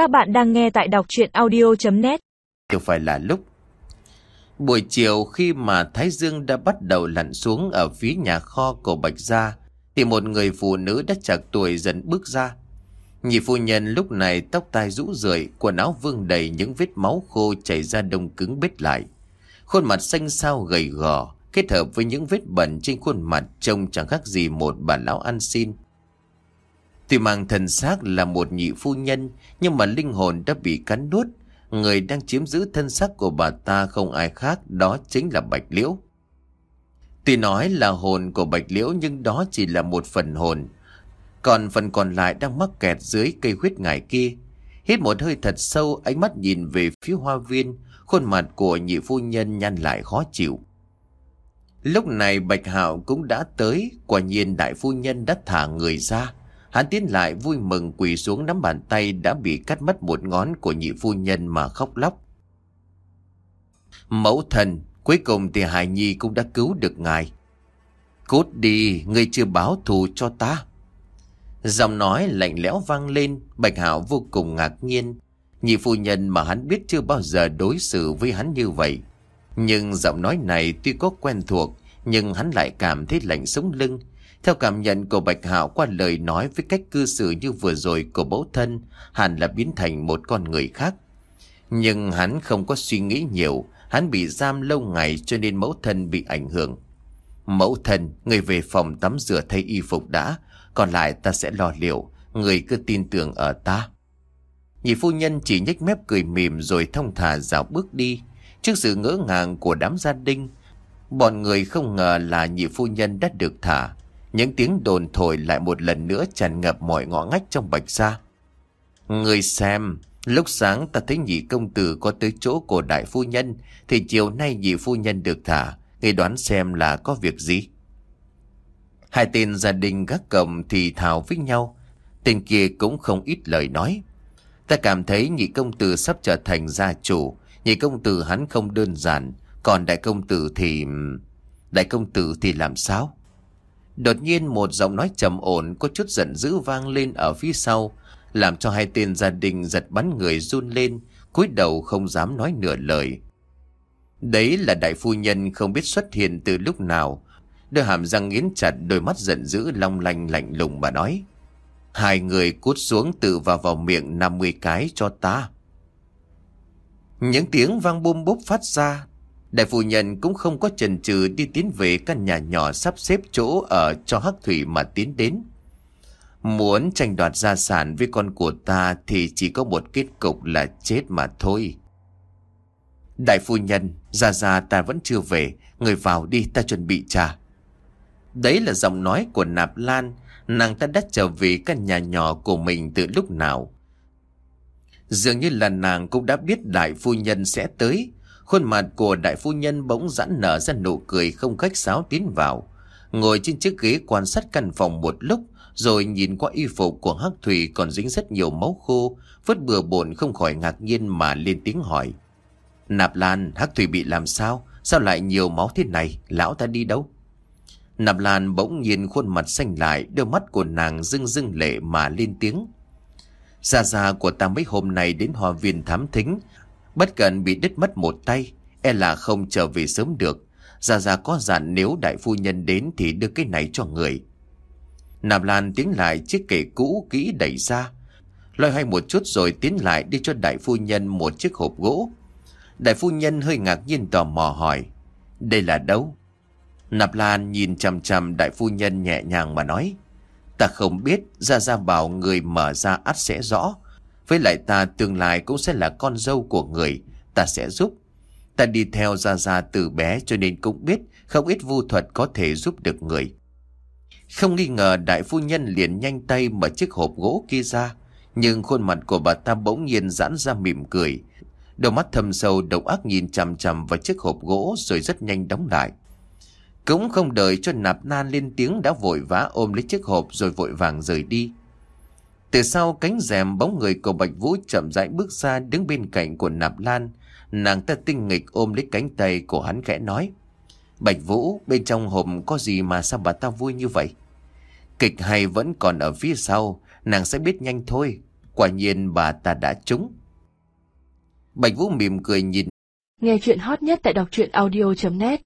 Các bạn đang nghe tại đọc chuyện audio.net Đều phải là lúc. Buổi chiều khi mà Thái Dương đã bắt đầu lặn xuống ở phía nhà kho của Bạch Gia, Thì một người phụ nữ đã chạc tuổi dần bước ra. Nhị phu nhân lúc này tóc tai rũ rượi, Quần áo vương đầy những vết máu khô chảy ra đông cứng bết lại. Khuôn mặt xanh xao gầy gò, Kết hợp với những vết bẩn trên khuôn mặt Trông chẳng khác gì một bà lão ăn xin. Tuy mang thần xác là một nhị phu nhân, Nhưng mà linh hồn đã bị cắn nuốt. Người đang chiếm giữ thân xác của bà ta không ai khác, Đó chính là Bạch Liễu. Tuy nói là hồn của Bạch Liễu, Nhưng đó chỉ là một phần hồn. Còn phần còn lại đang mắc kẹt dưới cây huyết ngải kia. Hít một hơi thật sâu, Ánh mắt nhìn về phía hoa viên, Khuôn mặt của nhị phu nhân nhăn lại khó chịu. Lúc này Bạch Hạo cũng đã tới, Quả nhiên đại phu nhân đã thả người ra. Hắn tiến lại vui mừng quỳ xuống nắm bàn tay đã bị cắt mất một ngón của nhị phu nhân mà khóc lóc. Mẫu thần, cuối cùng thì Hải Nhi cũng đã cứu được ngài. Cút đi, ngươi chưa báo thù cho ta. Giọng nói lạnh lẽo vang lên, Bạch Hạo vô cùng ngạc nhiên. Nhị phu nhân mà hắn biết chưa bao giờ đối xử với hắn như vậy. Nhưng giọng nói này tuy có quen thuộc, nhưng hắn lại cảm thấy lạnh sống lưng, theo cảm nhận của Bạch Hạo qua lời nói với cách cư xử như vừa rồi của mẫu thân, hẳn là biến thành một con người khác. Nhưng hắn không có suy nghĩ nhiều, hắn bị giam lâu ngày cho nên mẫu thân bị ảnh hưởng. Mẫu thân, người về phòng tắm rửa thay y phục đã, còn lại ta sẽ lo liệu, người cứ tin tưởng ở ta. Nhị phu nhân chỉ nhếch mép cười mỉm rồi thông thả dạo bước đi. Trước sự ngỡ ngàng của đám gia đình, bọn người không ngờ là nhị phu nhân đã được thả. Những tiếng đồn thổi lại một lần nữa tràn ngập mọi ngõ ngách trong bạch gia. Người xem, lúc sáng ta thấy nhị công tử có tới chỗ của đại phu nhân, thì chiều nay nhị phu nhân được thả, người đoán xem là có việc gì. Hai tên gia đình gác cầm thì thào với nhau, tên kia cũng không ít lời nói. Ta cảm thấy nhị công tử sắp trở thành gia chủ, nhị công tử hắn không đơn giản, còn đại công tử thì... Đại công tử thì làm sao? Đột nhiên một giọng nói trầm ổn có chút giận dữ vang lên ở phía sau, làm cho hai tên gia đình giật bắn người run lên, cúi đầu không dám nói nửa lời. Đấy là đại phu nhân không biết xuất hiện từ lúc nào, đôi hàm răng nghiến chặt đôi mắt giận dữ long lanh lạnh lùng mà nói. Hai người cút xuống tự vào vào miệng 50 cái cho ta. Những tiếng vang bum búp phát ra Đại phu nhân cũng không có chần chừ đi tiến về căn nhà nhỏ sắp xếp chỗ ở cho Hắc Thủy mà tiến đến. Muốn tranh đoạt gia sản với con của ta thì chỉ có một kết cục là chết mà thôi. Đại phu nhân, ra ra ta vẫn chưa về, người vào đi ta chuẩn bị trà. Đấy là giọng nói của Nạp Lan, nàng ta đã trở về căn nhà nhỏ của mình từ lúc nào. Dường như là nàng cũng đã biết đại phu nhân sẽ tới, Khuôn mặt của đại phu nhân bỗng giãn nở ra nụ cười không khách sáo tiến vào. Ngồi trên chiếc ghế quan sát căn phòng một lúc, rồi nhìn qua y phục của Hắc Thủy còn dính rất nhiều máu khô, vứt bừa bộn không khỏi ngạc nhiên mà lên tiếng hỏi. Nạp Lan, Hắc Thủy bị làm sao? Sao lại nhiều máu thế này? Lão ta đi đâu? Nạp Lan bỗng nhìn khuôn mặt xanh lại, đôi mắt của nàng rưng rưng lệ mà lên tiếng. Gia gia của ta mấy hôm nay đến hòa viên thám thính, Bất cần bị đứt mất một tay E là không trở về sớm được. Gia Gia có dặn nếu đại phu nhân đến Thì đưa cái này cho người. Nạp Lan tiến lại chiếc kệ cũ kỹ đẩy ra. Loay hoay một chút rồi tiến lại Đi cho đại phu nhân một chiếc hộp gỗ. Đại phu nhân hơi ngạc nhiên tò mò hỏi, Đây là đâu? Nạp Lan nhìn chằm chằm đại phu nhân nhẹ nhàng mà nói, Ta không biết Gia Gia bảo người mở ra ắt sẽ rõ với lại ta, tương lai cũng sẽ là con dâu của người. Ta sẽ giúp. Ta đi theo Gia Gia từ bé cho nên cũng biết Không ít vu thuật có thể giúp được người. Không nghi ngờ đại phu nhân liền nhanh tay mở chiếc hộp gỗ kia ra. Nhưng khuôn mặt của bà ta bỗng nhiên giãn ra mỉm cười. Đôi mắt thâm sâu, độc ác nhìn chằm chằm vào chiếc hộp gỗ rồi rất nhanh đóng lại. Cũng không đợi cho nạp nan lên tiếng đã vội vã ôm lấy chiếc hộp rồi vội vàng rời đi từ sau cánh rèm bóng người của Bạch Vũ chậm rãi bước ra đứng bên cạnh của Nạp Lan. Nàng ta tinh nghịch ôm lấy cánh tay của hắn khẽ nói. Bạch Vũ, bên trong hộp có gì mà sao bà ta vui như vậy? Kịch hay vẫn còn ở phía sau, nàng sẽ biết nhanh thôi. Quả nhiên bà ta đã trúng. Bạch Vũ mỉm cười nhìn. Nghe chuyện hot nhất tại đọc truyện audio.net